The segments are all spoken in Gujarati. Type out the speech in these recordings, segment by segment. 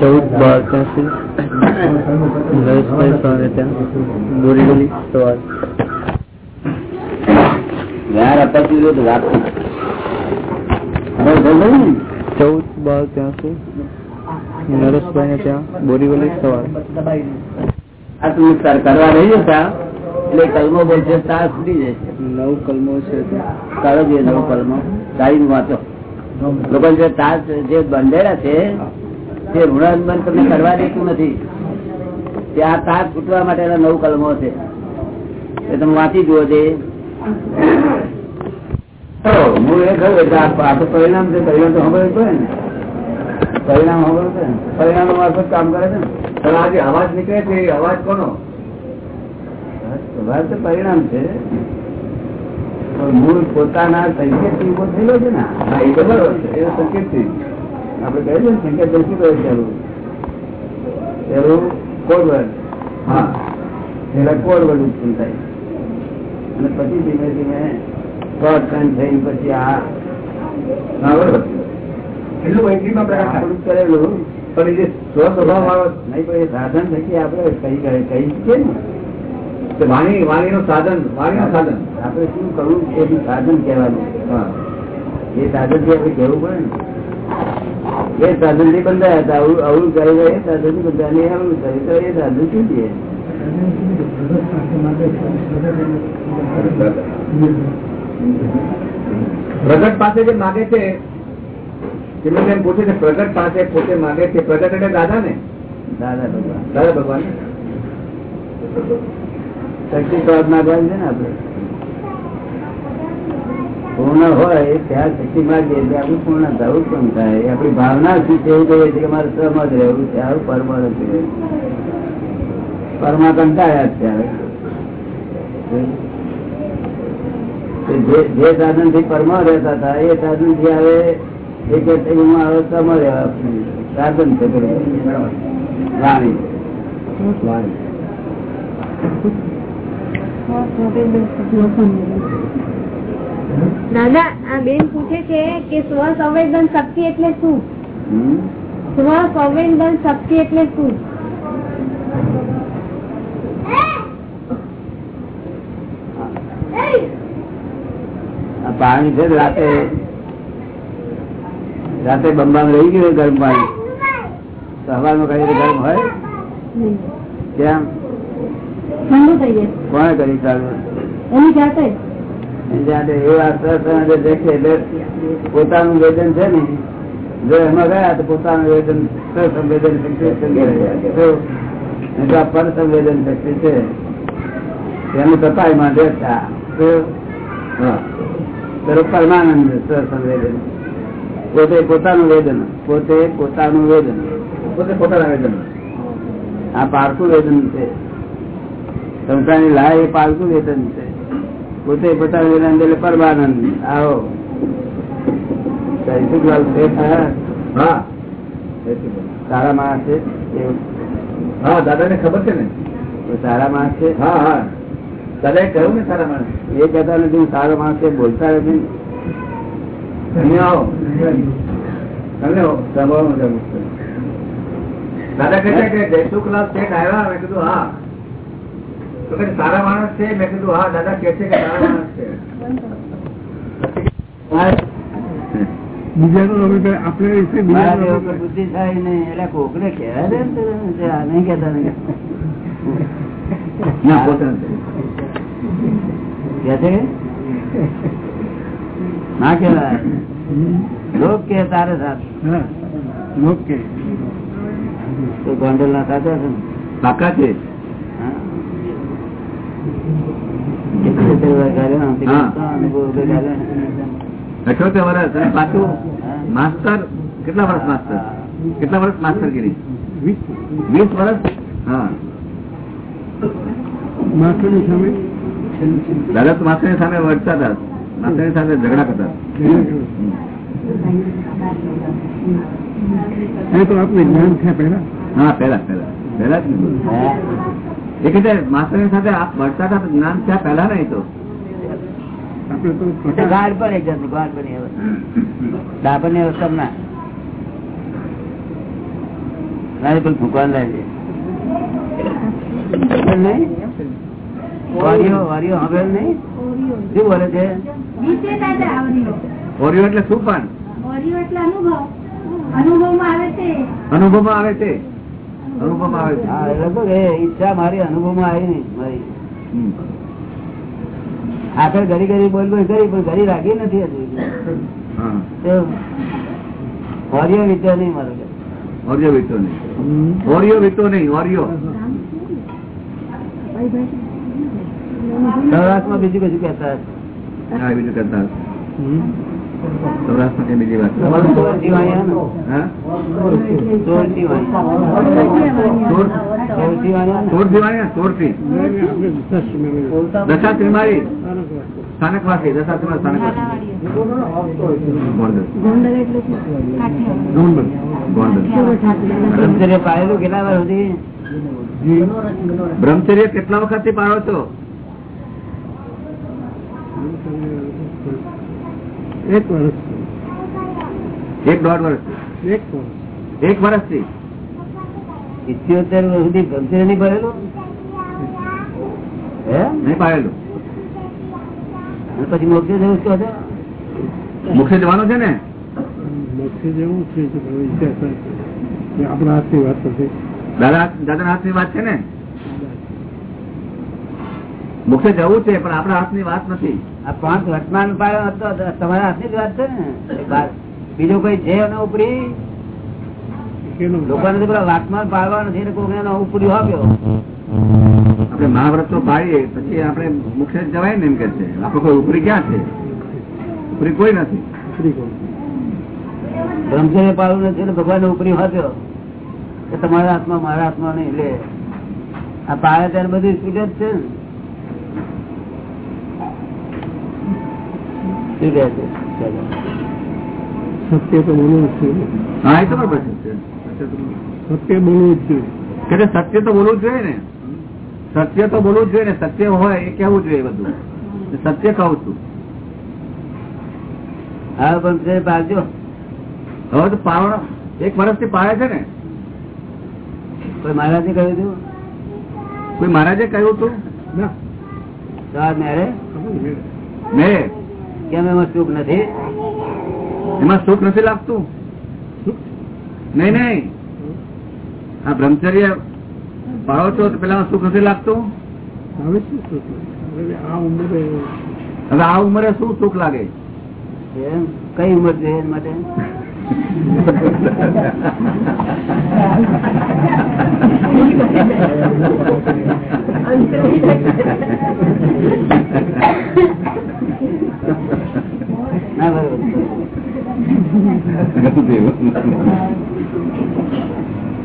ચૌદ બાર ત્યાંસી નરેશભાઈ ત્યાં. ચૌદ બાર ત્યાંસી નરેશભાઈ ને ત્યાં બોરીવલી સવાર આ તું કર- કરવા રહી જતા એટલે કલમો બોલશે તાર છૂટી જશે નવ કલમો છે. કરો જે નવ કલમો. સારી વાંચો લોકો જે તાર જે બંધેલા છે તે ઋણાનુબંધ તમને કરવા દેતું નથી. તે આ તાર છૂટવા માટેના નવ કલમો છે. એ તમે વાંચી જુઓ છે હું એ કહું એટલે આ આ તો પરિણામ છે પરિણામ તો ખબર પડે ને. પરિણામ ખબર પડે ને. પરિણામ મારફત કામ કરે છે ને? પણ આજે અવાજ નીકળે છે એ અવાજ કોનો? સ્વભાવ તો પરિણામ છે મૂળ પોતાના સંકેત ઊભો થયેલો છે ને હા એ બરાબર છે એ સંકેતથી આપણે કહે છે ને સંકેત દર્શી કહે હા પેલા ઉત્પન્ન થાય. અને પછી ધીમે ધીમે શોર્ટ થઈ પછી આ. કરેલું. પણ એ જે સ્વ વાળો નહીં પણ એ સાધન થકી આપણે કઈ કહે કહી શકીએ ને. તે વાણી નું સાધન વાણી નું સાધન. આપડે શું કરવું? એ સાધન કહેવાનું. એ સાધનથી આપડે કહેવું પડે ને. એ સાધનથી બંધાયા હતા. આવું આવું કરી એ સાધનથી બંધાય. ને આવું તો એ સાધન શું છે? પ્રગટ પાસે જે માગે છે તેમને એમ પૂછે છે પ્રગટ પાસે પોતે માગે છે. પ્રગટ એટલે દાદા ને દાદા ભગવાન. દાદા ભગવાન પૂર્ણ હોય ત્યાં શક્તિ માગીએ એટલે આપણું પૂર્ણ થવું પણ થાય? આપણી ભાવના શું છે કહીએ છીએ કે મારે સહમત રહેવું છે. આવું પરમ પરમા કંટાળ્યા જ છે હવે. તે જે- સાધનથી પરમ રહેતા હતા, એ સાધનથી આવે એક સમ રહેવા સાધન છે વાણી. વાણી. દાદા, આ બેન પૂછે છે કે સ્વ સંવેદન શક્તિ એટલે શું? હમ? સ્વ સંવેદન શક્તિ એટલે શું? આ પાણી છે ને રાતે રાતે બંબામાં રહી ગયું ગરમ પાણી. તો હવામાં કઈ રીતે ગરમ હોય? કેમ? ઠંડુ થઈ જાય. કોણે કરી ચાલુ એની જાતે? પોતાનું વેદન છે ને જો એમાં ગયા તો પોતાનું વેદન સંવેદન શક્તિ પર સંવેદન શક્તિ છે. એનું તપાઈ માં દેખતા. પરમાનંદ સંવેદન. પોતે પોતાનું વેદન પોતે પોતાનું વેદન. પોતે પોતાના વેદન. આ પારકું વેદન છે. સંસારની લાય એ પાલતું વેતન છે. પોતે પોતાનું વેતન એટલે પરમાનંદ. આવો. સારા માણસ છે? હા દાદા ને ખબર છે ને? સારા માણસ છે? હા હા. દાદા એ કહ્યું ને સારા માણસ. એ કહેતા નથી હું સારો માણસ છે બોલતા નથી. અહીંયા આવો. સાંભળવાનું છે. દાદા કહેતા કે જયસુખલાલ શેઠ આવ્યા મેં કીધું હા. તો સારા માણસ છે? મેં કીધું હા દાદા કે છે કે સારા માણસ છે. નહીં એટલે કોકને કહેવાય ને નહીં નહીં. કે? કે? કેવાય લોક કે તારે સાથ. ગોંડલ ના સાથે છે ને? પાકા છે હા. કેટલી રીતે કર્યો ને? હા. તો અનુભવ કર્યો ને? અઠોતેર વર્ષ અને પાછું. માસ્ટર કેટલા વર્ષ માસ્ટર કેટલા વર્ષ માસ્ટરગીરી વીસ. વર્ષ? હા. દાદા તો માસ્ટરની સામે વળતા હતા. માસ્ટરની સાથે ઝઘડા કરતા હા પેલા પેલા પેલા જ એ સાથે આપ વળતા હતા તો જ્ઞાન ત્યાં પહેલા નહીં તો. ગાઢ પણ એક ગાઢ ડાબરની અવસ્થા ના. ભૂકવાન લાગે પણ અનુભવ. અનુભવમાં આવે છે. અનુભવમાં આવે છે. ઈચ્છા મારી અનુભવમાં આવી નહીં મારી. આગળ ઘડી ઘડી બોલ બોલ કરી પણ ઘડી રાખી નથી હજુ. તો વિચાર નહીં મારો ઓરિયો વીતો નહીં. ઓરિયો વીતો નહીં ઓરિયો. સૌરાષ્ટ્રમાં બીજું કશું કહેતા બીજું કરતા હશે. સૌરાષ્ટ્રમાં બીજી વાત. સોળ સોળથી દશા ત્રિમારી સ્થાનકવાસી દશા ત્રિમારી સ્થાનકવાસી પાળેલું કેટલા વાર સુધી? બ્રહ્મચર્ય કેટલા વખતથી પાડો છો? એક વર્ષ એક દોઢ વર્ષ એક વર્ષ એક વર્ષથી ઇત્યોતેર વર્ષ સુધી ગમશે નહીં પાળેલું હે? નહીં અને પછી મોક્ષે જવું શું છે? મુખ્ય જવાનું છે ને? મોક્ષે જેવું છે આપણા હાથની વાત થશે છે. દાદા દાદા હાથની વાત છે ને? મુખ્ય જવું છે પણ આપણા હાથ વાત નથી. આ પાંચ વર્તમાન હતો તમારા હાથની જ વાત છે ને. બીજું કોઈ છે એનો ઉપરી? લોકોને પેલા વાતમાન પાડવા નથી ને કોઈ એનો ઉપરી આપ્યો આપણે મહાવ્રત તો પાડીએ પછી આપણે મુખ્ય જવાય ને એમ કે છે. આપણે કોઈ ઉપરી ક્યાં છે? ઉપરી કોઈ નથી? બ્રહ્મચર્ય પાડવું નથી ને ભગવાન ઉપરી આપ્યો કે તમારા હાથમાં મારા હાથમાં નહીં લે. આ પાડે ત્યારે બધી સ્પીડ જ છે ને. શું કહે છે. સત્ય તો બોલવું જ જોઈએ. હા એ તો બરોબર છે. સત્ય બોલવું જ જોઈએ. સત્ય તો બોલવું જ જોઈએ ને? સત્ય તો બોલવું જ જોઈએ ને? સત્ય હોય એ કેવું જોઈએ બધું. સત્ય કહું છું. હા પણ પાડજો. હવે તો પાવણ એક વર્ષથી પાડે છે ને? કોઈ મહારાજે કહ્યું હતું કોઈ મહારાજે કહ્યું હતું મેરે? મેરે? કેમ એમાં સુખ નથી? એમાં સુખ નથી લાગતું? નહીં નહીં. આ બ્રહ્મચર્ય પાડો છો તો પેલા સુખ નથી લાગતું? હવે શું સુખ હવે આ ઉંમરે હવે આ ઉંમરે શું સુખ લાગે? એમ? કઈ ઉંમર છે એ માટે?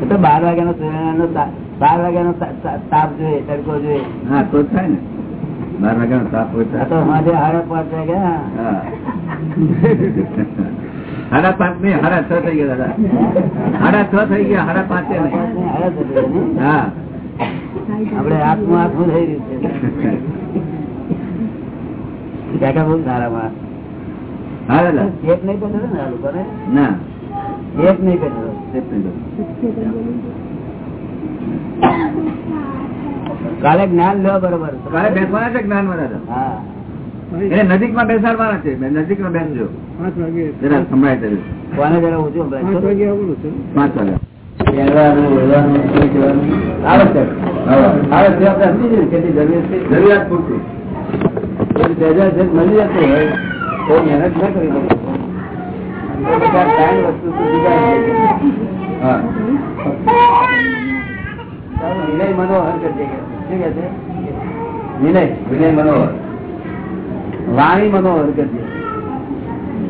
તો બાર વાગ્યા નો સૂર્યનારાયણ બાર વાગ્યા નો તાપ જોઈએ તડકો જોઈએ. હા તો થાય ને. બાર વાગ્યાનો તાપ હોય તો. તો. સાંજે સાડા પાંચ વાગ્યા. હા. પાંચ નહીં હારા છ થઈ ગયા દાદા. સાડા છ થઈ ગયા સાડા પાંચ નહીં? હા. આપડે આત્મા આત્મું થઈ રહ્યું છે. બહુ સારા માણસ હા દાદા. એક નહીં કરેલો ને આ લોકોને? ના. એક નહીં કરેલો એક. કાલે જ્ઞાન લો બરોબર. કાલે બેસવાના છે જ્ઞાનમાં દાદા. હા. એને નજીકમાં બેસાડવાના છે. નજીકમાં બેસજો. પાંચ વાગે. જરા સંભળાય તરી કોને પાંચ વાગે છે. પાંચ ના કરી તારો વિનય મનોહર. વાણી મનોહર કરજે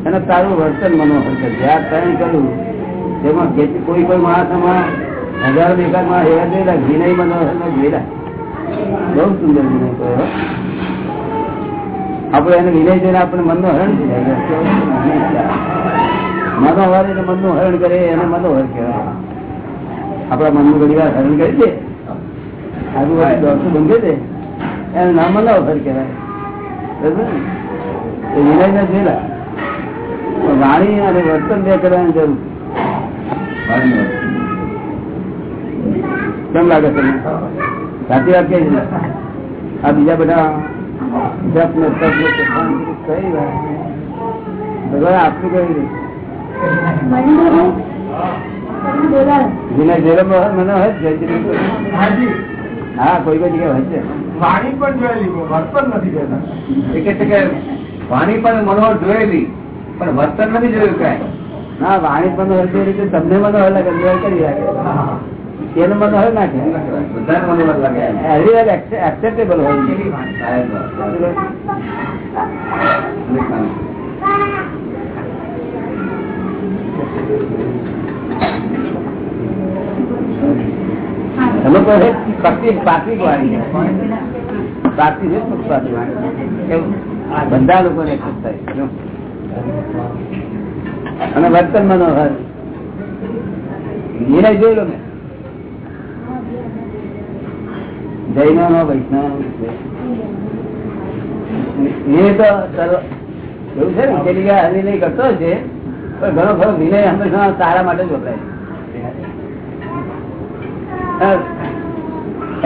અને તારું વર્તન મનોહર કરજે આ ત્રણ કર્યું તેમાં કોઈ કોઈ માણસમાં હજારો બેકારમાં એવા જોયેલા વિનય મનોહર જોયેલા બહુ સુંદર વિનય કહ્યો આપણે એને વિનય જોઈને આપણે મનનું હરણ મનોહર એટલે મનનું હરણ કરે, એને મનોહર કહેવાય. આપણા મનનું ઘણી વાર હરણ કરી દે આજુબાજુ દોડતું બંધ દે એનું નામ મનોહર કહેવાય. બરોબર ને? એ વિનય ને જોયેલા પણ વાણી અને વર્તન બે કરવાની જરૂર કેમ લાગે તમને સાચી વાત કઈ આ બીજા બધા જપ ભગવાન આપતું કઈ વિનય હા, કોઈ કોઈ જગ્યાએ હોય છે વાણી પણ જોયેલી વર્તન નથી એ કે છે કે વાણી પણ મનોહર જોયેલી પણ વર્તન નથી જોયું કઈ. ના વાણી પણ તે તમને મનોહર લાગે કરી લાગે એનું મનોહર નાખે બધાને મનોહર લાગે. એવરી એક્સેપ્ટેબલ હોય. તમે કહો ભક્તિ પ્રાથમિક છે. છે. અને વર્તન મનોહર. નિર્ણય જોઈ લો ને. જૈનો નો, વૈષ્ણવ એ તો એવું છે ને, કે જગ્યાએ નહીં કરતો છે, પણ ઘણો ખરો વિનય હંમેશા સારા માટે જ વપરાય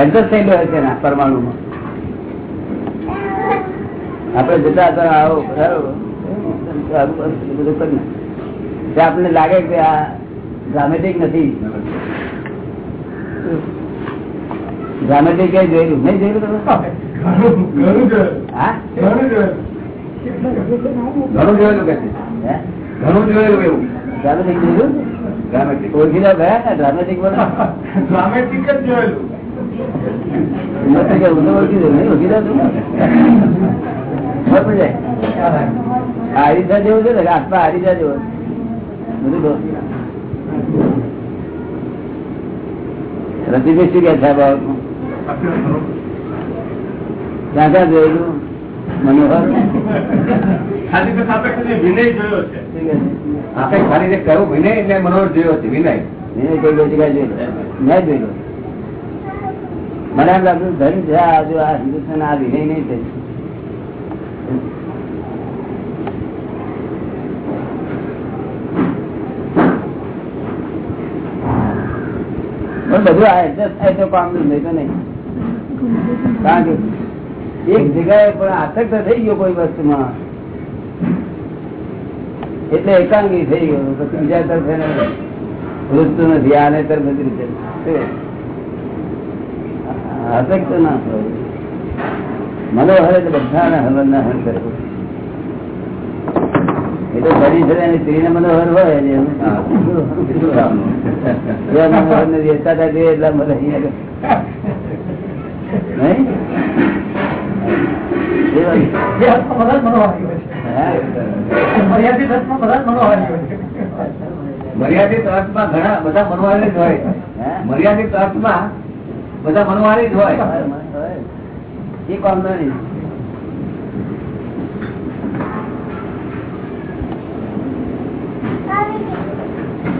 એડજસ્ટ થયેલો હોય છે પરમાણુમાં. આપડે જતા હતા આવો બધું આપણને લાગે કે આ ડ્રામેટિક નથી. ડ્રામેટિક કઈ જોયેલું. નહીં જોયેલું તમે ઘણું જોયેલું કે ઘણું જોયેલું એવું. ડ્રામેટિક જોયેલું? ડ્રામેટિક ઓળખીને ગયા ને? ડ્રામેટિક ડ્રામેટિક જ જોયેલું. નથી કે હું તો? ઓળખી જેવું છે ને આત્મા હારીસા જેવો બધું તો. રતિભાઈ શું કે સાહેબ ક્યાં ક્યાં જોયેલું? મનોહર? આપણે ખાલી જે કહ્યું વિનય એટલે મનોહર જોયો છે વિનય. એને કોઈ કોઈ જગ્યાએ જોયેલો મેં જોયેલો મને એમ લાગ્યું ધન છે આ આ હિન્દુસ્તાન આ વિનય નહીં છે. પણ બધું આ એડજસ્ટ થાય તો કામ નહીં તો નહીં. કારણ કે એક જગ્યાએ પણ આસક્ત થઈ ગયો કોઈ વસ્તુમાં એટલે એકાંગી થઈ ગયો પછી બીજા તરફ એને વૃત્તું નથી આને તરફ બધી રીતે? આસક્ત ના થવું મનોહર એટલે બધાને હલન ના હલ કરે એ તો શરીર છે સ્ત્રીને હોય એટલે કામ? એ મનોહર ને એટલા મને અહીંયા નહીં? એ મર્યાદિત અર્થમાં બધા મનવાળી જ હોય. મર્યાદિત અર્થમાં બધા મનવાળી જ હોય. એ કામ નહીં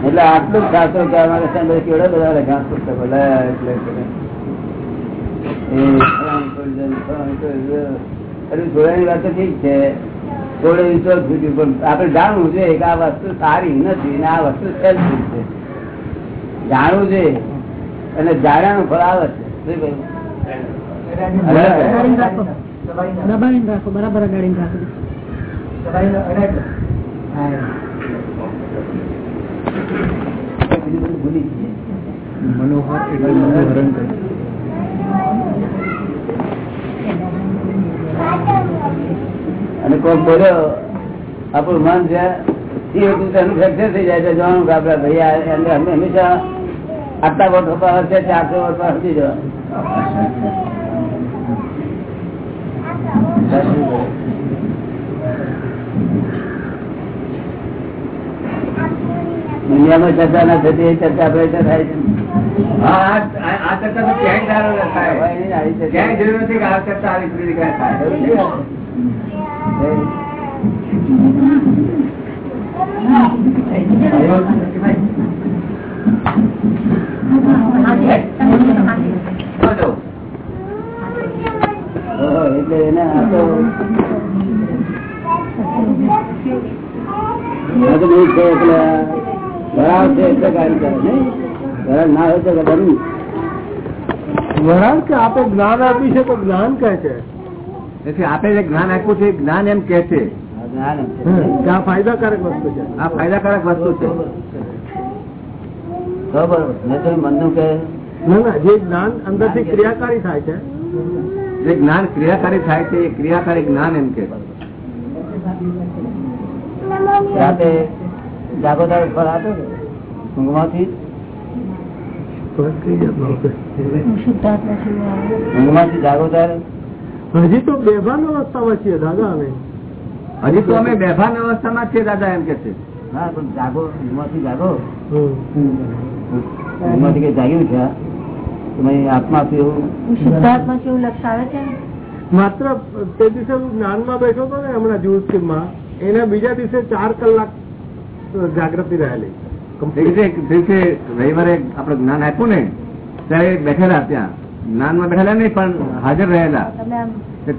એટલે આટલું શાસ્ત્રો કે અમારે બધા કેવડા બધા લખ્યા પુસ્તકો. એટલે એટલે. એ ફલાણી પ્રયોજન, ફલાણી પ્રયોજન. અરે જોડાની વાત તો ઠીક છે થોડો વિશ્વાસ છૂટ્યું પણ આપડે જાણવું જોઈએ કે આ વસ્તુ સારી નથી ને આ વસ્તુ સેલ્ફિશ છે જાણવું જોઈએ અને જાણ્યાનું ફળ આવે છે બરાબર મનોહર એટલે મનોહરણ કરે અને કોઈ બોલ્યો, આપણું મન છે, એ હતું તેનું થઈ જાય છે. જોવાનું કે આપડે ભાઈ એને હંમેશા આટલા વર્ષ પર હશે ચારસો વર્ષ પર હસી દુનિયામાં ચર્ચા ના થતી એ ચર્ચા આપણે થાય છે આ આ ચર્ચા તો ક્યાંય થાય. હોય નહીં, આવી ચર્ચા. ક્યાંય જરૂર નથી કે આ ચર્ચા આવી રીતે થાય. એટલે એને આ તો આ તો એટલે વરાળ છે એટલે કાર્ય કરે નહીં. વરાળ ના હોય તો કરવું વરાળ કે આપે જ્ઞાન આપ્યું છે તો જ્ઞાન કહે છે? એટલે આપે જે જ્ઞાન આપ્યું છે જ્ઞાન એમ કે છે. આ જ્ઞાન એમ છે. કે આ ફાયદાકારક વસ્તુ છે. આ ફાયદાકારક વસ્તુ છે. બરોબર. મેં તો મનનું કે ના ના જે જ્ઞાન અંદરથી ક્રિયાકારી થાય છે. જે જ્ઞાન ક્રિયાકારી થાય છે એ ક્રિયાકારી જ્ઞાન એમ કે રાતે જાગોદાર ફળ આપે કે ઊંઘમાંથી? ઊંઘમાંથી જાગોદાર હજી તો બેભાન અવસ્થામાં છીએ દાદા અમે હજી તો અમે બેભાન અવસ્થામાં છીએ દાદા એમ કે છે. ના પણ જાગો ઊંઘમાંથી જાગો. ઊંઘમાંથી કઈ જાગ્યું છે આત્મા છું શુદ્ધાત્મા કેવું લક્ષ આવે છે માત્ર તે દિવસે હું જ્ઞાનમાં બેઠો હતો ને હમણાં જુસમાં એના બીજા દિવસે ચાર કલાક જાગૃતિ રહેલી. રવિવારે આપડે જ્ઞાન આપ્યું ને ત્યારે બેઠેલા ત્યાં. જ્ઞાનમાં બેઠેલા નહીં પણ હાજર રહેલા.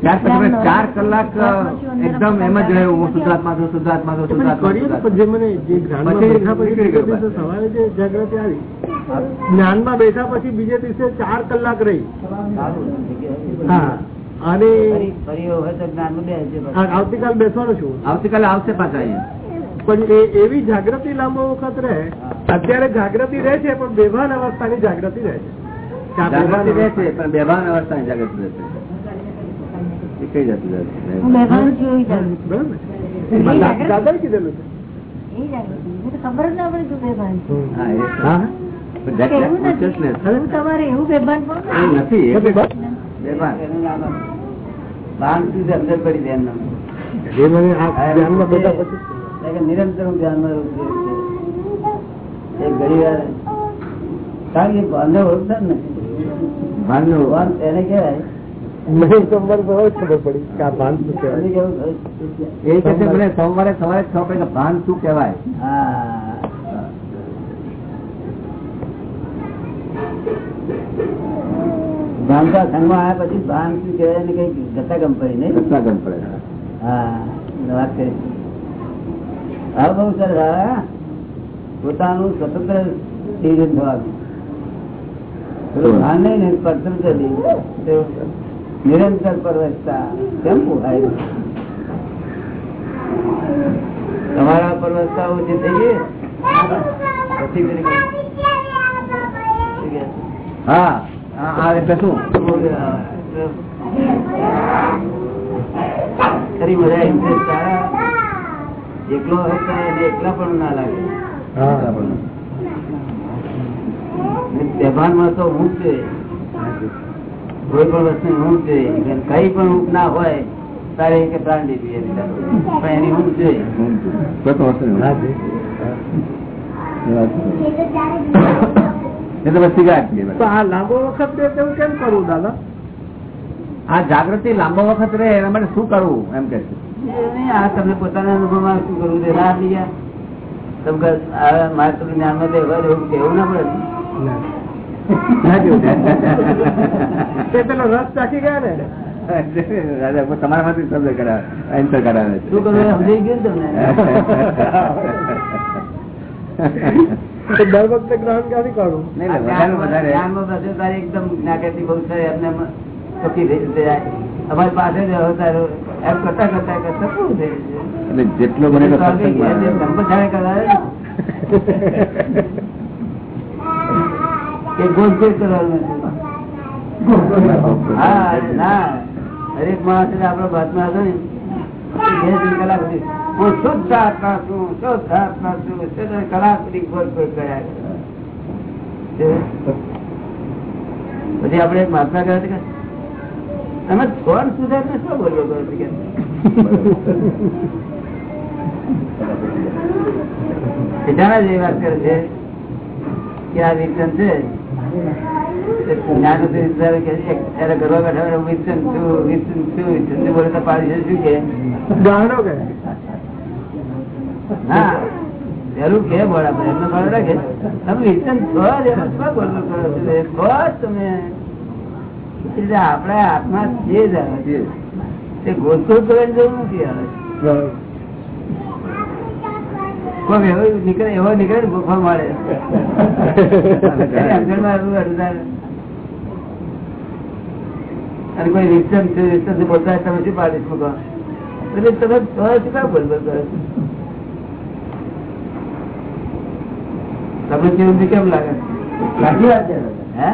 ત્યાર પછી ચાર કલાક એકદમ એમ જ રહ્યું હું શુદ્ધાત્મા છું શુદ્ધાત્મા છું શુદ્ધાત્મા સવારે જે જાગૃતિ આવી જ્ઞાનમાં બેઠા પછી બીજે દિવસે ચાર કલાક રહી. હા. અને આવતીકાલ બેસવાનો છું. આવતીકાલે આવશે પાછા અહીંયા. પણ એ એવી જાગૃતિ લાંબો વખત રહે અત્યારે જાગૃતિ રહે છે પણ બેભાન અવસ્થાની જાગૃતિ રહે છે. બેભાન જાગૃતિ રહે છે અવસ્થા- પણ બેભાન અવસ્થાની જાગૃતિ રહે છે. કઈ જતી ને? કીધેલું છે. ખબર જ પડી બેભાન હા એ. હા. પણ that- that એવું નથી. consciousness હું તમારે એવું બેભાન પણ નથી બેભાન? ભાન અંદર પડી દે એમનું. એ મને આ ધ્યાનમાં બેઠા પછી એટલે કે નિરંતર હું ધ્યાનમાં રહું છું એવું છે. એક ઘડી વાર કારણ કે ભાનને ઓળખતા જ નથી ભાનનું ભાન એને કહેવાય નહીં તો મને તો હવે જ ખબર પડી કે આ ભાન શું કહેવાય એને કેવું એ કે છે મને સોમવારે સવારે ખબર પડે કે ભાન શું કહેવાય હા ભાનતા સંઘમાં આવ્યા પછી ભાન શું કહેવાય ને કઈ ગતા ગમ પડી નહીં રસ્તા ગમ પડે હા વાત કરી હા બહુ સરસ. પોતાનું સ્વતંત્ર ડિવિઝન થવાનું. ભાન નહીં ને સ્વતંત્ર નિરંતર પરવસતા કેમ પોહાય તમારા પરવસતા ઓછી થઈ ગઈ? હા. હા હા, એટલે શું? ખરી બધા ઇન્ટરેસ્ટ સારા. એકલો એકલા પણ ના લાગે. વ્યવહારમાં તો હું છે. કોઈ પણ વસ્તુ હું છે. કઈ પણ ઊંઘ ના હોય તારે કે પ્રાણ દીધી પણ એની ઊંઘ છે. વસ્તુ. એ તો બસ સિગારેટ પીએ તો બસ. આ લાંબો વખત એવું કેમ કરવું દાદા? આ જાગૃતિ લાંબો વખત રહે એના માટે શું કરવું? એમ કે છે. આ તમને પોતાના અનુભવમાં શું કરવું છે? ગયા મારે તમને જ્ઞાનમાં ના પડે પેલો રસ ચાખી ગયા ને? તમારા માંથી શબ્દ કરાવે. શું કરવું સમજાઈ ગયું તમને? દર વખતે ગ્રહણ ક્યાંથી કરું એકદમ જ્ઞાતિ બહુ સારી એમને એમ ચોખ્ખી થઈ જાય. અમારી પાસે જ રહો તારો એમ કરતા કરતા કરતા શું થઈ જશે? એટલે જેટલો બને એટલો તો આગળ સત્સંગમાં ઘેર જે આવે. સંપ્રદાય કરાવે ને, એ ગોલગોલ કરવાનું નથી. હા ના હરેક માણસ આપડો બાતમાં હતો ને એ બે ત્રણ કલાક સુધી હું શુદ્ધ આત્મા છું શુદ્ધ આત્મા છું શુદ્ધ કલાક સુધી ગોલ ગોલ કર્યા કરે. પછી આપડે એક મહાત્મા કહે તમે કોણ સુધાર ને શું બોલો કરો કે? સીધાના જ એ વાત કરે છે કે આ વિચન છે જ્ઞાન કે એક ત્યારે કરવા બેઠા વિચન છું વિચન છું વિચન બોલે તો પાડી શું કે? ગાણો કે કે બોલા એમને બોલે રાખે. તમે વિચન છો જ એમાં શું બોલો કરો છો? તમે. એટલે આપણા આત્મા જે જ છે. તે ગોતગોત કરવાની જરૂર નથી આવે. એવો નીકળે એવો નીકળે ને મળે. અને કોઈ વિસ્તમ છે થી બોલતા તમે શું પાડીશ મૂકો એટલે તમે શું કામ બોલ બોલ કરો તમને કેવું કેમ લાગે? લાગી વાત છે હે?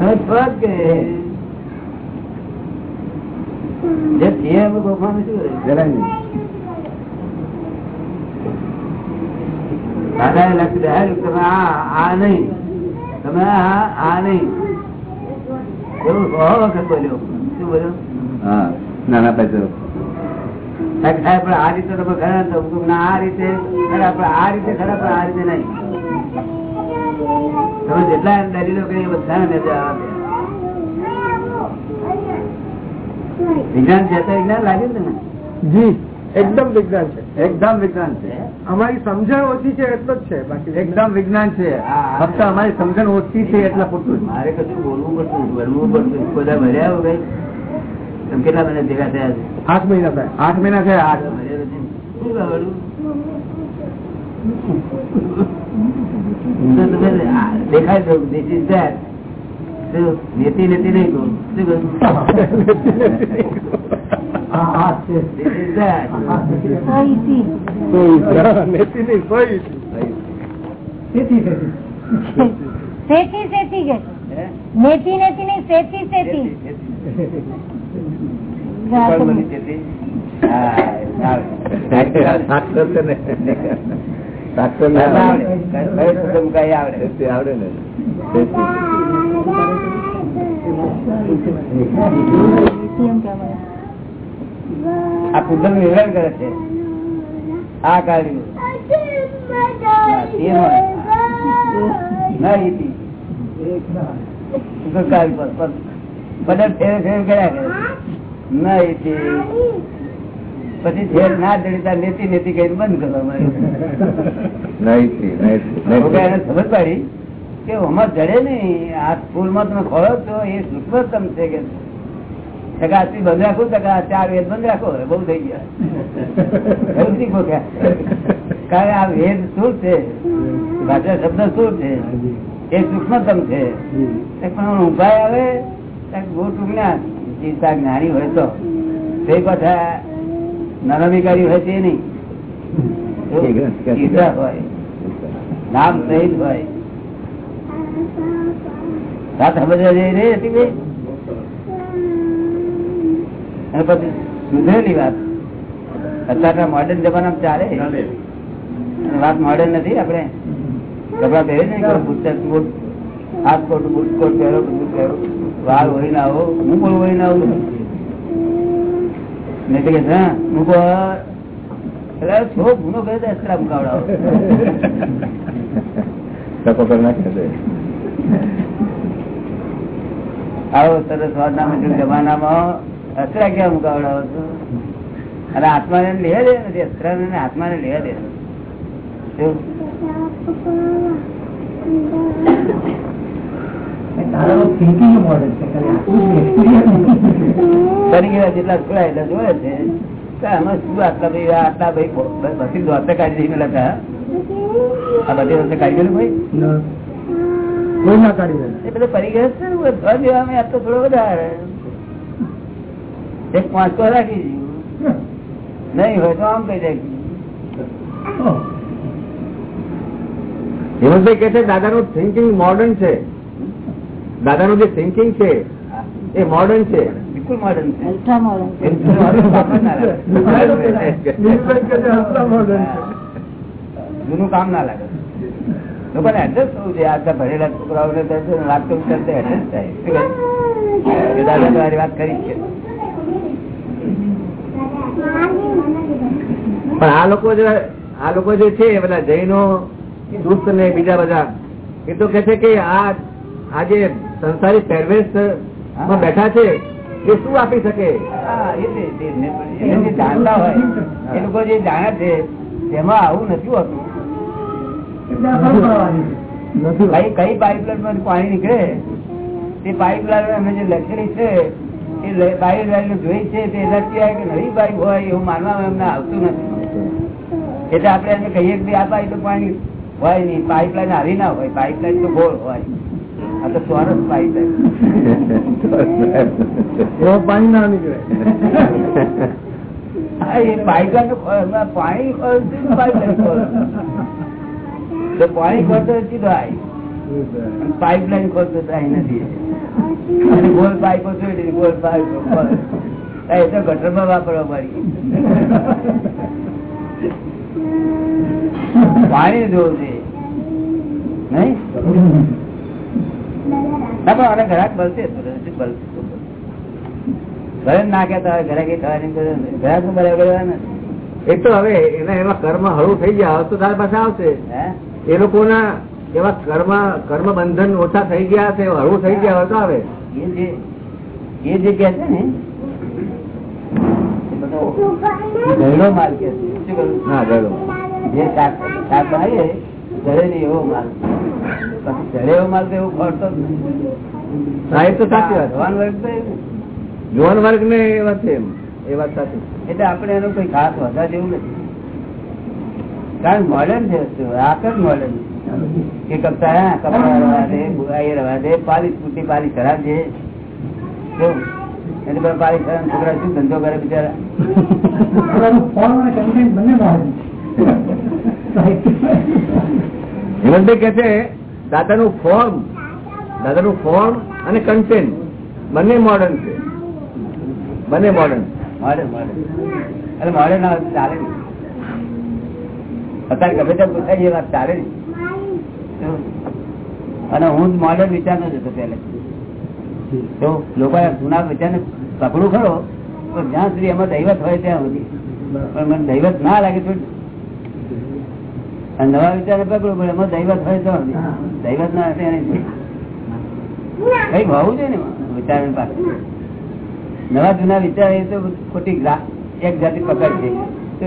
એ લખી દે તમે આ આ નહીં. તમે આ આ નહીં. એવું સો વખત બોલ્યો. શું બોલ્યો? હા નાના પૈસો સાહેબ સાહેબ, પણ આ રીતે તમે ખરા ના આ રીતે ખરા પણ આ રીતે ખરા પણ આ રીતે નહીં. તમે જેટલા દલીલો કરી બધા બધાને મેં વિજ્ઞાન છે તો વિજ્ઞાન લાગ્યું ને જી એકદમ વિજ્ઞાન છે. એકદમ વિજ્ઞાન છે? અમારી સમજણ ઓછી છે એટલો જ છે બાકી એકદમ વિજ્ઞાન છે. ફક્ત અમારી સમજણ ઓછી છે એટલા પૂરતું મારે કશું બોલવું પડતું બોલવું પડતું બધા ભર્યા હોય કેટલા મને ભેગા થયા છે? આઠ મહિના થાય. આઠ મહિના થયા આઠ. દેખાય છે that. શું? નેતી નેતી નહીં કહું શું આવડે. ને. આ કુદરતનું વિવરણ કરે છે? આ કાઢ્યું બધા ફેર ફેર કર્યા કરે. પછી ના જડતા નેતી નેતી કઈ બંધ આવ્યું ખબર પડી કે આમાં જડે નહીં. આ સ્કૂલમાં તમે ખોળો છો એ સૂક્ષ્મતમ છે કે ટકા બંધ રાખો ટકા ચાર વેદ બંધ રાખો. હવે બહુ થઈ ગયા. એવું કારણ આ વેદ શું છે. ભાષા શબ્દ શું છે. એ સૂક્ષ્મતમ છે. પણ ઊંઘાય આવે ગોટ જ્ઞાન ચિંતા જ્ઞાની હોય તો. તે પાછા નરમિકારી હોય તે નહીં. ચિંતા હોય. નામ સહિત હોય. વાત સમજવા જઈ રહી હતી ભાઈ અને પછી સુધરેલી વાત. અત્યારના મોડર્ન જમાનામાં ચાલે. વાત મોડર્ન નથી આપણે કપડા પહેરે ને બુટ કોટ બુટ કોટ પહેરો બુટ પહેરો. વાળ ના આવો હું પણ ના આવું. નહીં તો કે હા મૂકો છો ગુનો કર્યો તો મુકાવડાવો. ટકો કરી નાખે છે. આવો સરસ વારના મિત્ર જમાનામાં અસરા ક્યાં મુકાવડાવો છો? અને આત્માને લેવા દે નથી અસરા આત્માને લેવા દે. જેટલા થોડા એટલા જોયે છે. આમાં શું આટલા ભાઈ આટલા ભાઈ બધી દોસ્તે કાઢી દઈને લખા આ બધી દોસ્તે કાઢી ગયેલું ભાઈ? કોઈ ના કાઢી એ બધું પડી ગયા છે ને બધા દેવામાં આ તો થોડો વધારે. એક પાંચસો રાખી દીધું. નહીં હોય તો આમ કહી દે હેમંતભાઈ કે છે દાદાનું થિંકિંગ મોડર્ન છે. દાદાનું જે થિંકિંગ છે એ મોડર્ન છે. બિલકુલ મોડર્ન ના. જૂનું કામ ના લાગે. લોકોને એડજસ્ટ થવું છે આજના ભરેલા છોકરાઓને ને વાત એડજસ્ટ થાય. દાદા તમારી વાત કરી છે. પણ આ લોકો જે આ લોકો જે છે એ બધા જૈનો દુષ્ટ ને બીજા બધા એ તો કે છે કે આ આ જે સંસારી પહેરવેશ બેઠા છે, એ શું આપી શકે? જાણતા હોય, એ લોકો જે જાણે છે, તેમાં આવું નથી હોતું. કઈ પાઇપલાઇનમાંથી પાણી નીકળે? તે પાઇપલાઇન અમે જે લખેલી છે, એ લાઈન જોઈ છે, તે એના સિવાય કે નવી પાઇપ હોય, એવું માનવામાં અમને આવતું નથી. એટલે આપણે એને કહીએ કે આ પાઇપ પાણી હોય નહીં પાઇપલાઈન આવી ના હોય પાઇપલાઈન તો ગોળ હોય. પાણી ના નીકળે. પાણી. પાણી ખોલતો સીધો લાઈન પાઇપલાઈન ખોલતો તો નથી. અને ગોલ પાઇપો જોઈ ગોળ પાઇપો એ તો ગટરમાં વાપરવા પડી. પાણી જોવું છે. નહીં? ના પણ બળશે બળશે ઘરે ના કેતા હોય ઘરે થવાની નું બરાબર એ તો હવે એના એવા કર્મ હળવું થઈ ગયા તો તારી પાસે આવશે. એ લોકોના એવા કર્મ કર્મ બંધન ઓછા થઈ ગયા છે હળવું થઈ ગયા હોય તો આવે. એ જે કે છે ને ગયેલો માલ કે છે. જે શાક શાક ભાઈ ઘરે નહીં એવો માલ. પછી માલ તો એવું ખોરતો જ નહીં. તો સાચી વાત. વર્ગ તો જુવાન વર્ગ ને એ વાત છે એમ. એ વાત સાચી. એટલે આપણે એનું કોઈ ખાસ વધા જેવું નથી. કારણ મોડર્ન છે આખ જ મોડર્ન કે કપતા હા કપડા રવા દે બુઆઈ રવા દે પાલી સ્કૂટી પાલી કરાવજે? એટલે બધા પાલી ખરાબ છોકરા શું ધંધો કરે બિચારા? હેમંતભાઈ કે છે, દાદાનું ફોર્મ દાદાનું ફોર્મ અને કન્ટેન્ટ બંને મોડર્ન છે. બંને મોડર્ન મોડર્ન એટલે મોડર્ન ના અત્યારે ગમે તેમ પૂછાય એ વાત ચાલે અને હું જ મોડર્ન વિચારનો જ પહેલે. તો લોકો જૂના વિચારને પકડું ખરો તો જ્યાં સુધી એમાં દૈવત હોય ત્યાં સુધી. પણ મને દૈવત ના લાગે તો અને નવા વિચારે પકડું પણ એમાં દૈવત હોય તો દૈવત ના હશે કંઈક હોવું જોઈએ ને વિચાર પાસે નવા જૂના વિચાર એ તો ખોટી એક જાતિ પકડ છે.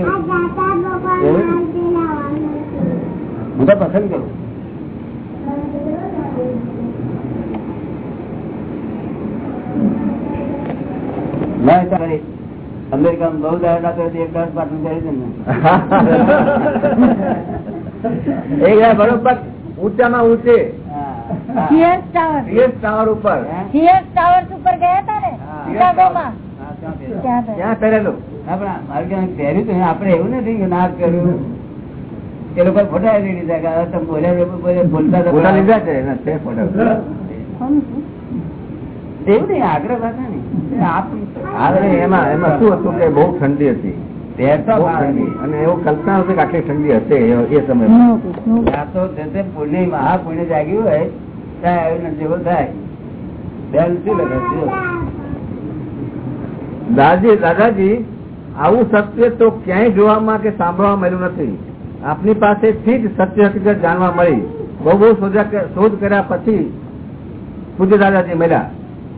હું તો પસંદ કરું. અમેરિકામાં બહુ દાડા તો એક દસ પાટલું કરી દે બરોબર. ઊંચામાં ઊંચે. ટાવર. ટાવર ઉપર. ગયા હતા ને? ત્યાં પહેરેલું. આપણે એવું નથી કે ના કર્યું. એ લોકો ફોટા લીધા કે તમે બોલ્યા બોલતા. ફોટા લીધા છે. ફોટા. એવું નહીં આગ્રહ હતા ને. આપ હા, એમાં એમાં શું હતું કે બહુ ઠંડી હતી. અને એવું કલ્પના હશે કે આટલી ઠંડી હશે એ- સમય. તો જે તે પુણ્ય મહાપુણ્ય જાગ્યું હોય ત્યાં આવીને જેવો થાય. બેન શું લખે દાદાજી દાદાજી આવું સત્ય તો ક્યાંય જોવામાં કે સાંભળવા મળ્યું નથી. આપની પાસેથી જ સત્ય હકીકત જાણવા મળી. બહુ બહુ શોધ કર્યા પછી પૂજ્ય દાદાજી મળ્યા.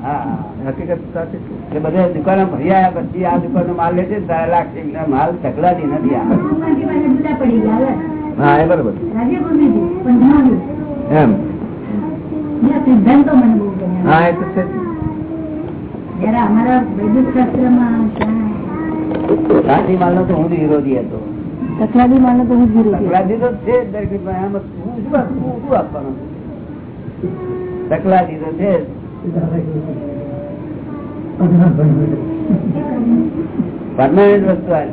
હા. હકીકત સાચી. એ બધા દુકાનો ભરી આવ્યા પછી આ દુકાનો માલ લે છે તારા લાખ છે માલ ચકલાજી નથી આ હા એ બરોબર એમ સિદ્ધાંતો મને બહુ ગમ્યા હા એ તો છે માલ નો તો હું વિરોધી હતો તો હું વિરોધી. તો છે દરેક હું શું આપવાનું તકલાદી તો છે જ. પરમાનન્ટ વસ્તુ આ.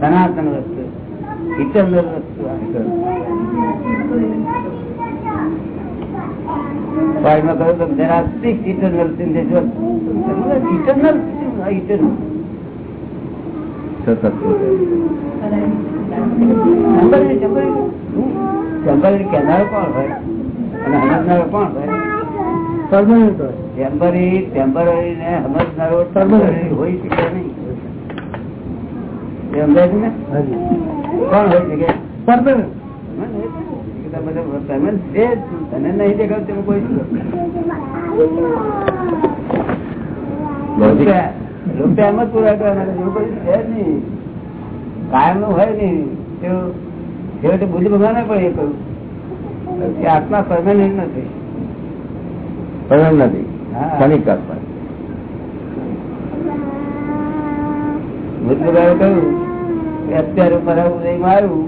સનાતન વસ્તુ. ઇટરનલ વસ્તુ પાડમાં કહ્યું કે there are six eternal things that you are- eternal eternal સતત શોધે. ચંબલની- ચંબલની- હું? ચંબલની કોણ હોય? અને સમજનારો કોણ હોય? પરમાનન્ટ હોય. ટેમ્પરરી ટેમ્પરરી ને સમજનારો ટેમ્પરરી હોય શકે નહીં? કાયમનું? હોય નહીં બુદ્ધિ ભગવાને પણ એ કહ્યું આત્મા પરમાનન્ટ નથી. પરમાનન્ટ નથી. ક્ષણિક આત્મા ભૂતભૂતાએ કહ્યું કે અત્યારે મારા ઉદયમાં આવ્યું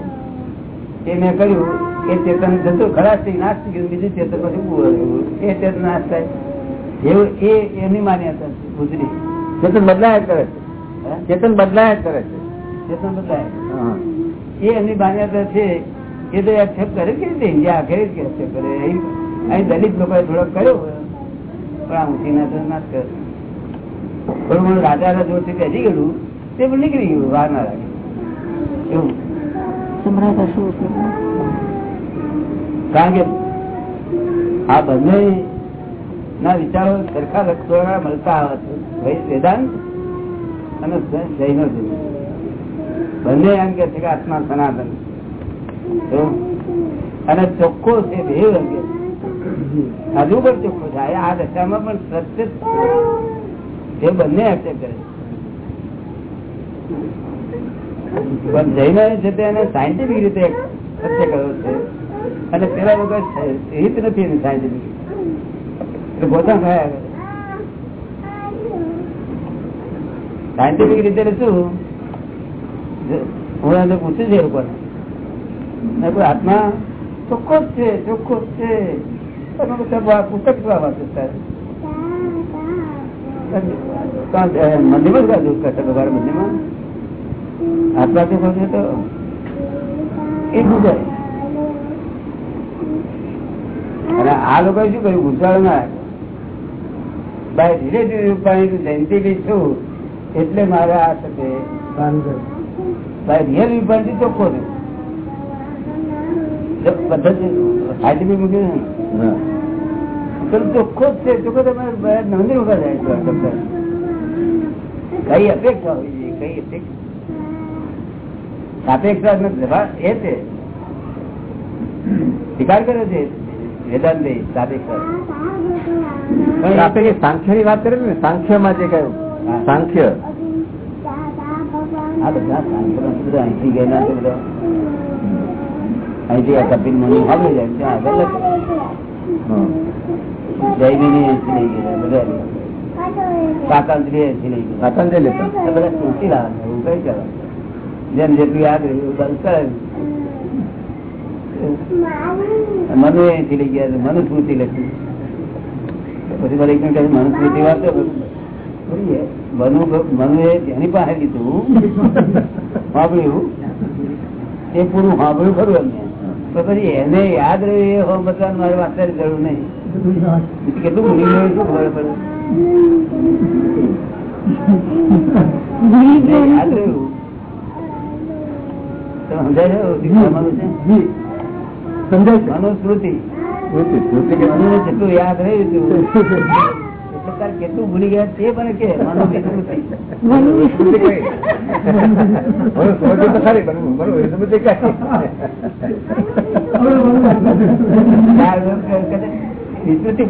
એ મેં કર્યું એ ચેતન જતું ખલાસ થઈ નાશ થઈ ગયું બીજું ચેતન પછી ઉભું એ ચેતન નાશ થાય. એવું એ એની માન્યતા ગુજરી ભૂતની ચેતન બદલાયા કરે છે. ચેતન બદલાયા કરે છે. ચેતન બદલાય. એ એમની માન્યતા છે એ તો એક્સેપ્ટ કરે કે રીતે ઇન્ડિયા આખરે જ એક્સેપ્ટ કરે. અહીં અહીં દલિત લોકોએ થોડોક કર્યો પણ આ ઊંચીના તો ના જ કરે થોડું ઘણું રાજાના જોરથી બેસી ગયેલું તે પણ નીકળી ગયું વાર ના લાગે. એવું. કારણ કે આ બંને ના વિચારો સરખા લક્ષો મળતા આવે છે. વેદાંત અને જૈનો બંને એમ કે છે કે આત્મા સનાતન? અને ચોખ્ખો છે બે અંગે હજુ પણ ચોખ્ખો થાય આ દશામાં પણ સત્ય જ બંને એક્સેપ્ટ કરે પણ જૈનો છે તેને સાયન્ટિફિક રીતે સત્ય કર્યો છે. અને પેલા લોકો હિત નથી એને સાયન્ટિફિક એટલે પોતા થયા. સાયન્ટિફિક રીતે શું? હું એને પૂછું છું એ લોકોને. આત્મા ચોખ્ખો જ છે, ચોખ્ખો જ છે. પુસ્તક મંદિરમાં જ અને આ લોકો શું કહ્યું ગુજારો ના ધીરે ધીરે રૂપાણી જયંતિ છું, એટલે મારે આ સાથે બાય રિયલ રૂપાણી ચોખ્ખો ને જો પદ્ધતિ સાયન્ટિફિક મૂકી ચોખ્ખો જ છે. ચોખ્ખો તમે મંદિર ઊભા જાય છે. કઈ અપેક્ષા હોય છે? કઈ અપેક્ષા? અપેક્ષા એ છે. સ્વીકાર કરે છે? વેદાંતે સાપેક્ષા પણ આપણે સાંખ્યની વાત કરી ને સાંખ્યમાં જે કહ્યું સાંખ્ય. આ બધા બધા અહીંથી ગયેલા છે બધા? અહીંથી આ કપિલ મુનિ આવી જાય ત્યાં આગળ જેમ જેટલી કરે મનુ અહીંથી લઈ ગયા છે, મનુ સ્મૃતિ લખી. પછી મને એક કહે મનુ સ્મૃતિ વાંચો? મનુ મનુ એ જેની પાસે લીધું સાંભળ્યું એ પૂરું સાંભળ્યું ખરું એમને. તો પછી એને યાદ રહ્યું એ હોમ બધા મારે વાંચવાની જરૂર નહીં. કેટલું ભૂલી ગયું શું ખબર પડે. યાદ રહ્યું. સમજાય મનુસ્મૃતિ. જેટલું યાદ રહ્યું હતું. તારે કેટલું ભૂલી ગયા તે મને કે? મને પણ વિસ્મૃતિ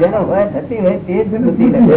જેનો હોય થતી હોય તે જ લખે.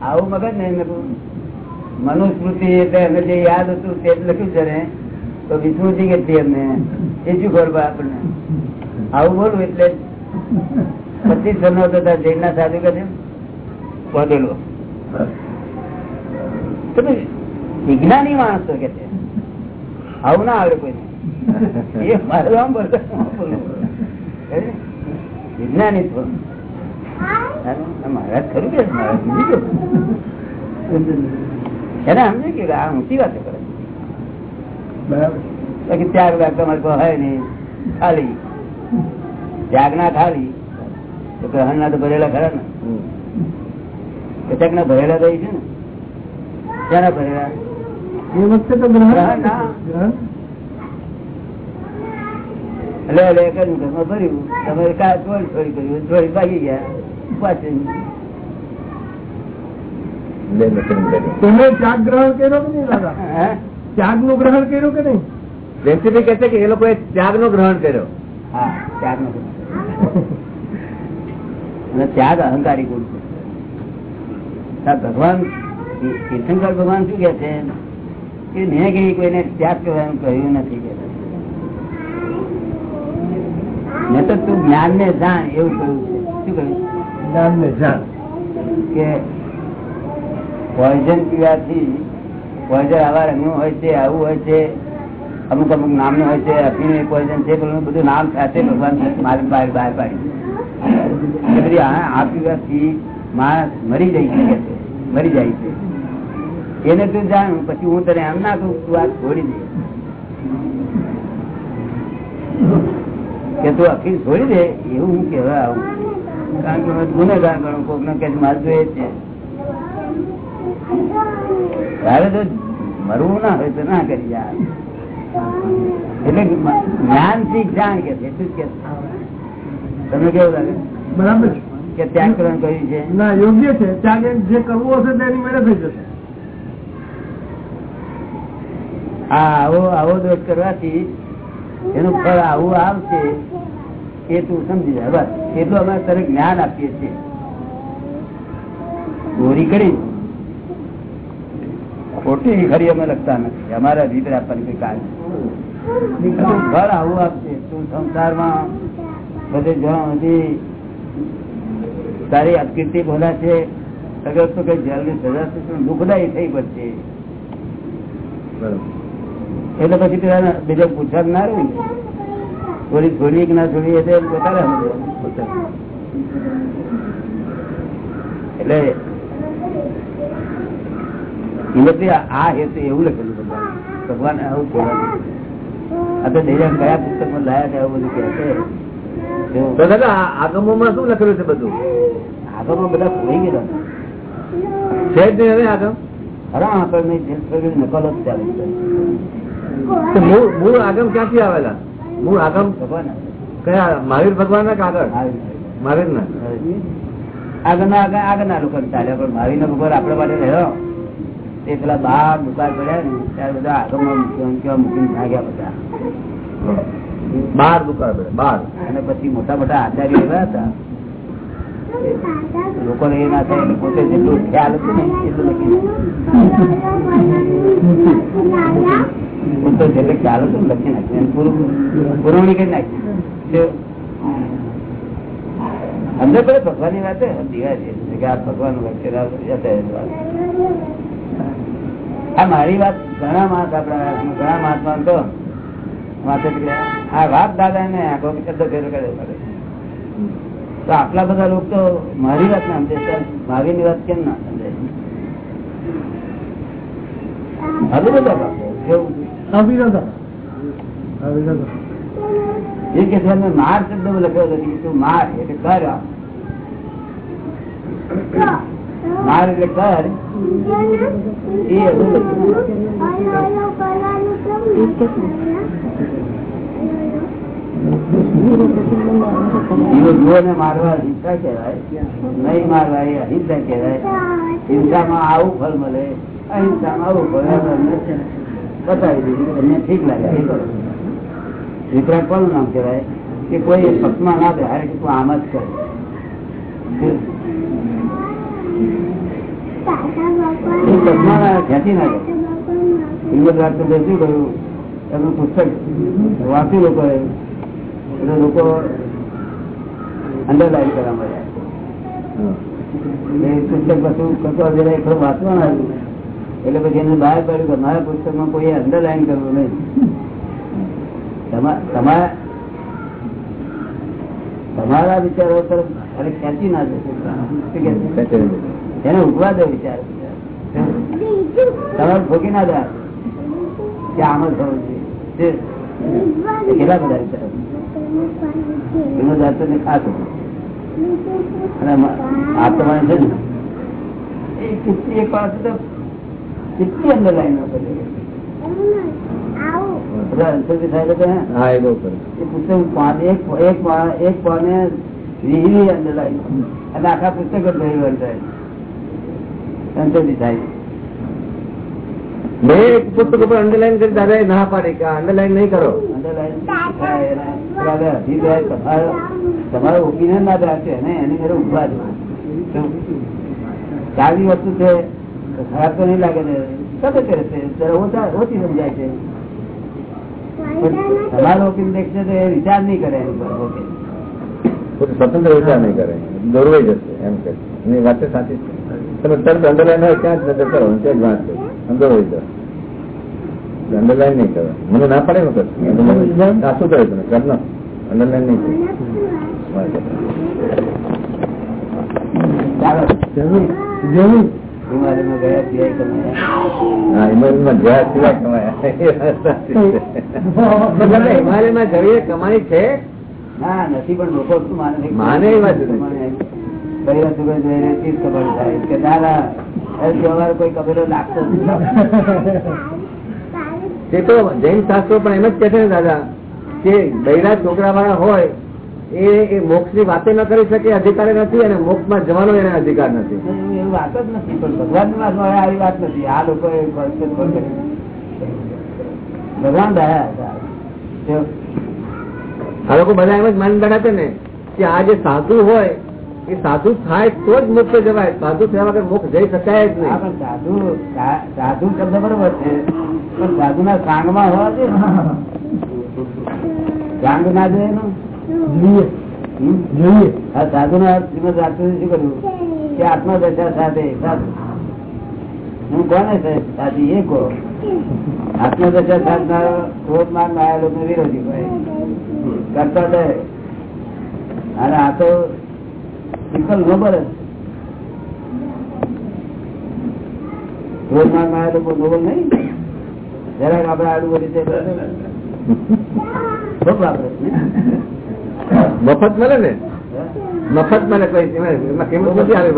આવું મગજ ને મનુસ્મૃતિ એટલે અમે જે યાદ હતું તે લખ્યું છે ને, તો વિસ્મૃતિ કેટલી અમને. એ શું ખબર આપણને? આવું બોલું એટલે પચીસ જનો હતા જૈન ના સાધુ કે છે પહોંચેલો વિજ્ઞાની માણસ તો કે છે? આવું ના આવડે કોઈ એ મારું આમ બોલતો. વિજ્ઞાની છો. મહારાજ ખરું કે મહારાજ એને સમજે કે આ ઊંચી વાતો કરે બાકી ત્યાગ વ્યાગ તમારે કોઈ હોય નહીં ખાલી. ત્યાગ ના ખાલી. તો ગ્રહણ ના તો ભરેલા ખરા ને. હમ. ના ભરેલા તો છે ને. ક્યાંના ભરેલા? એ વખતે તો ગ્રહણ ગ્રહણ એટલે એટલે કર્યું ઘરમાં ભર્યું તમે કા ચોરી ચોરી કર્યું થોડી ભાગી ગયા. ત્યાગ ગ્રહણ કર્યો કે નહીં દાદા? ત્યાગનું ગ્રહણ કર્યું કે નહીં? રેસીપી કે છે કે એ લોકોએ ત્યાગ નો ગ્રહણ કર્યો. હા ત્યાગ નો અને ત્યાગ અહંકારી ગુણ છે. ભગવાન તીર્થંકર ભગવાન શું કે છે? કે મેં કઈ કોઈને ત્યાગ કરવાનું કહ્યું નથી કે મેં તો તું જ્ઞાન ને જાણ એવું કહ્યું છે. શું કહ્યું? જ્ઞાન ને જાણ કે પોઈઝન પીવાથી પોઈઝન આવા રંગનું હોય છે, આવું હોય છે, અમુક અમુક નામનું હોય છે અફીણ પોઈઝન છે બધું નામ સાથે ભગવાન મારી બહાર બહાર પાડી બધી આ પીવાથી માણસ મરી જાય છે. મરી જાય છે. એને તું જાણ, પછી હું તને એમ ના કહું તું આ છોડી દે. કે તું અખીર છોડી દે, એવું હું કહેવા આવું કારણ કે ગુનેગાર ગણું કોક ને કે મારે જોઈએ છે. તારે તો મરવું ના હોય તો ના કરી એટલે જ્ઞાનથી જાણ કે છે શું કે. તમને કેવું લાગે? બરાબર છે. કે ત્યાગ કરવાનું કહ્યું છે? ના યોગ્ય છે. ત્યાગ જે કરવું હશે તેની મેળે થઈ જશે. હા આવો આવો દોષ કરવાથી એનું ફળ આવું આવશે. એ તું સમજી જાય બસ. એટલું અમે તને જ્ઞાન આપીએ છીએ. ચોરી કરી. ખોટી ખરી અમે લખતા નથી. અમારા રીત આપવાની કઈ નથી. ફળ આવું આપશે. તું સંસારમાં બધે જ્યાં સુધી તારી અપકીર્તિ બોલા છે. અગર તો કઈ જેલની સજા થશે દુઃખદાયી થઈ પડશે. એટલે પછી પેલા બીજા પૂછવા ના રહ્યું થોડી છોડી કે ના છોડી એટલે આ- હેતુ એવું લખેલું ભગવાન ભગવાન આવું બોલાવ્યું આ તો દૈરા કયા પુસ્તકમાં લાયા છે એવું બધું કહે છે. આગમોમાં શું લખેલું બધું? ખોઈ ગયેલા છે. જ નહીં હવે આગમ? ખરા આપણને થયેલું જ ચાલે છે. મૂળ આગમ ક્યાંથી આવેલા? મૂળ આગમ? કયા મહાવીર ભગવાન ના કાગળ મહાવીર. ના. આગળના આગળ આગળના લોકો ચાલ્યા પણ મહાવીર નો ભગવાન આપડે માટે રહ્યો. તે પેલા બાર દુકાન પડ્યા ને ત્યારે બધા આગમમાં કેવા મૂકીને ભાગ્યા બધા. બાર દુકાળ બાર. અને પછી મોટા મોટા આચાર્ય એવા હતા. લોકોને એ ના થાય પોતે જેટલું ખ્યાલ હતું ને એટલું લખી નાખ્યું. તો જેટલે ખ્યાલ હતું લખી નાખ્યું પુરવણી કરી નાખી અંદર પડે ભગવાનની વાત દિવાળી કે આ ભગવાન આ મારી વાત ઘણા માણસ આપણા ઘણા મહાત્મા તો વાત દાદા ને આખો શબ્દ ફેર કરે કરે. તો આટલા બધા લોકો તો મારી વાત ના સમજે મારી ની વાત કેમ ના સમજે? હવે બધા કેવું? અવિરોધ અવિરોધ એ કે છે નહીં મારવા એ અહિંસા કહેવાય. હિંસામાં આવું ફળ મળે, અહિંસામાં આવું ફળ બતાવી દીધું એમને ઠીક લાગે. વિતરાગ કોનું નામ કહેવાય? કે કોઈ પક્ષમાં ના દે હારે કે આમ જ કરે. ખેંચી નાખે હિંમત વાત તો શું કહ્યું એમનું પુસ્તક વાંચ્યું લોકોએ એટલે લોકો અંડરલાઈન કરવા મળ્યા એ પુસ્તક પાછું કશો જરા વાંચવાના હતું એટલે પછી એને બહાર પાડ્યું કે મારા પુસ્તકમાં કોઈ અંડરલાઈન કરવું નહીં. તમારા તમારા વિચારો તરફ અરે ખેંચી ના જશે? એને ઉગવા દે વિચાર. તમારે ઠોકી ના દે કે આમ જ થવું છે કેટલા બધા વિચારો? એનો જાતો ને ખાતો અને આ તમારે છે ને. એક પાસે તો કેટલી અંદર લાઈન એક આખા પુસ્તક એક ઉપર અંડરલાઈન કરી દાદા એ ના પાડી કે અંડરલાઈન નહીં કરો. તમારો ઓપિનિયન ના રાખે ને એની ઘરે ઊભા જ સારી વસ્તુ છે ખરાબ તો નહીં લાગે કરે છે ઓછી સમજાય છે. તમારો ઓપિનિયન દેખશે તો એ વિચાર નહીં કરે એની પર સ્વતંત્ર વિચાર નહીં કરે. દોરવાઈ જશે એમ કે એની વાત સાચી છે. તમે તરત અંડરલાઈન હોય ત્યાં જ નજર કરો ત્યાં જ વાત છે. અંદર હોય તો અંડરલાઈન નહીં કરો. મને ના પડે વખત. સાચું કરે તમે. કર નો અંડરલાઈન નહીં કરો. જરૂર જરૂર હિમાલયમાં ગયા સિવાય હિમાલયમાં કમાયા. હિમાલયમાં જઈએ કમાણી છે ના નથી પણ લોકો શું માને માને એ વાત નથી. સુગર જોઈને ચીજ ખબર થાય કે દાદા એ કોઈ કબેલો લાગતો નથી. તે તો જૈન શાસ્ત્રો પણ એમ જ કે છે ને દાદા કે બૈરા છોકરા વાળા હોય એ મોક્ષની વાતે ન કરી શકે અધિકાર નથી અને મોક્ષમાં જવાનો એને અધિકાર નથી. એવું એવું વાત જ નથી પણ ભગવાનની આવી વાત નથી. આ લોકો ભગવાન આ બધા એમ જ માન બેઠા ને કે આ જે સાધુ હોય એ સાધુ થાય તો જ મુક્ત જવાય. સાધુ થયા વગર મોક્ષ જઈ શકાય જ નહીં. સાધુ સાધુ શબ્દ બરોબર છે. પણ સાધુ ના સાંગમાં હોવા છે સાંગ ના જોઈએ જોઈએ. જોઈએ. આ સાધુ ના શ્રીમદ રાજચંદ્ર શું કર્યું? કે આત્મદશા સાથે હું કોને છે સાચી એ કહો આત્મદશા સાધનાર ક્રોધ માન માયા લોકો વિરોધી હોય. કરતા દે અને આ તો સિમ્પલ નોબલ જ. ક્રોધ માન માયા લોકો નોબલ નહીં. જરાક આપડે આડું બધી છે ને? મફત મળે ને? મફત મળે કઈ કિંમત નથી આવે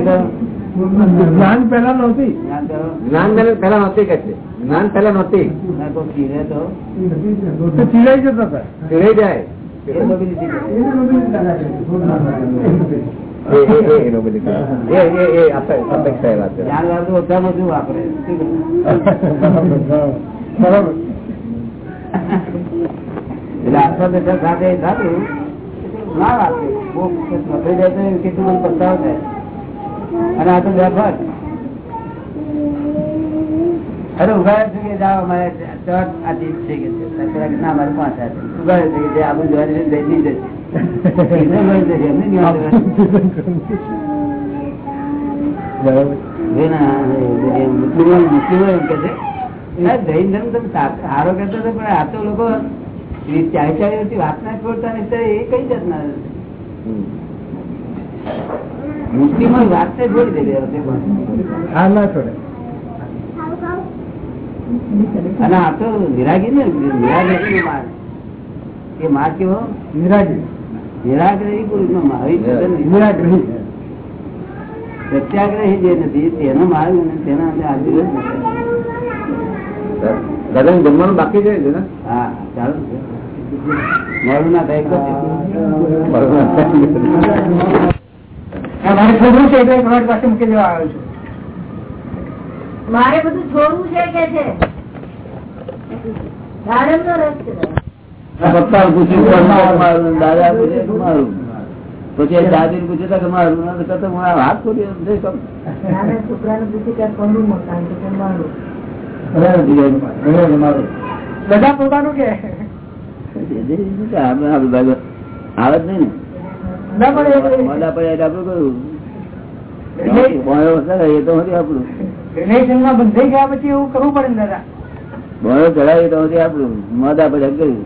કરો જ્ઞાન પેલા નહોતી. જ્ઞાન પેલા નહોતી કે છે? જ્ઞાન પેલા નહોતી. ના કોઈ કીધે તો. તો ચીડાઈ જતા હતા. ચીડાઈ જાય. એ નોબલ નીતિ કરો. એ એ એ એનો બધી એ એ એ આપે- અપેક્ષા એ વાત ઓછામાં ઓછું વાપરે? બરાબર. એટલે સાથે ના વાપરે બહુ જાય તો કેટલું બધું પસ્તાવો થાય. અને આ તો વ્યાપાર અરે ઉગાડે છે કે જાઓ અમારે ચટ આ ચીજ છે કે ના અમારે પાંચ આ ઉગાડે છે કે જે આપણું જોવાની લઈ જશે એમને નહીં બરાબર. મુસ્લિમો એમ કે છે આ જૈન ધર્મ તમે સારો કરતા હતા પણ આ તો લોકો ચાલી ચાર વર્ષથી વાત ના છોડતા ને એ કઈ જાતના મુસ્લિમો વાત ને છોડી દે. હા ના છોડે. અને આ તો નિરાગી ને નિરાગી માર્ગ એ માર્ગ કેવો? નિરાગી. નિરાગ્રહી પુરુષ નો. માર્ગ નિરાગ્રહી. પ્રત્યાગ્રહી જે નથી તેનો માર્ગ અને તેના આજે જ નથી. દાદા જમવાનું બાકી છે ને હા ચાલુ. છે. ના મારે છોકરું છે એટલે તમારી પાસે મૂકી દેવા આવ્યો છું. મારે બધું છોડવું છે કે છે? નો મારું દાદા પૂછે મારું પછી દાદી પૂછે તો મારું ના હાથ ખોલી એમ છે કે નાના છોકરાને પૂછે કે કોનું મકાન છે કે મારું. બધા નહીં ના મોડા બોયો વસાવે એ તો નથી આપણું રિલેશનમાં બંધાઈ ગયા પછી એવું કરવું પડે દાદા. બોયો ચડાવે તો નથી આપણું મોડા પડ્યા કર્યું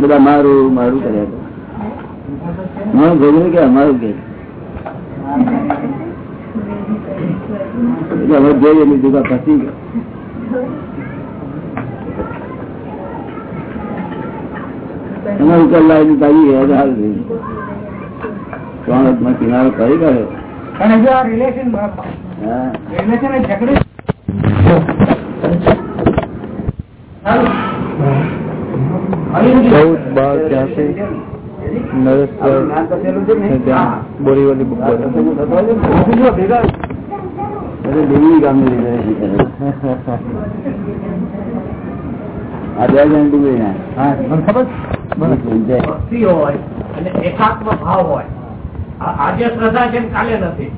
બધા મારું મારું કર્યા હતું મારું કે અમારું કે. હવે જોઈએ લીધું તો પછી બોરીવાલી બુક દેવી ગામની આ બે જણ ના. હા ખબર અને એકાત્મ ભાવ હોય. આજે શ્રદ્ધા છે કાલે નથી.